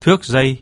thước dây.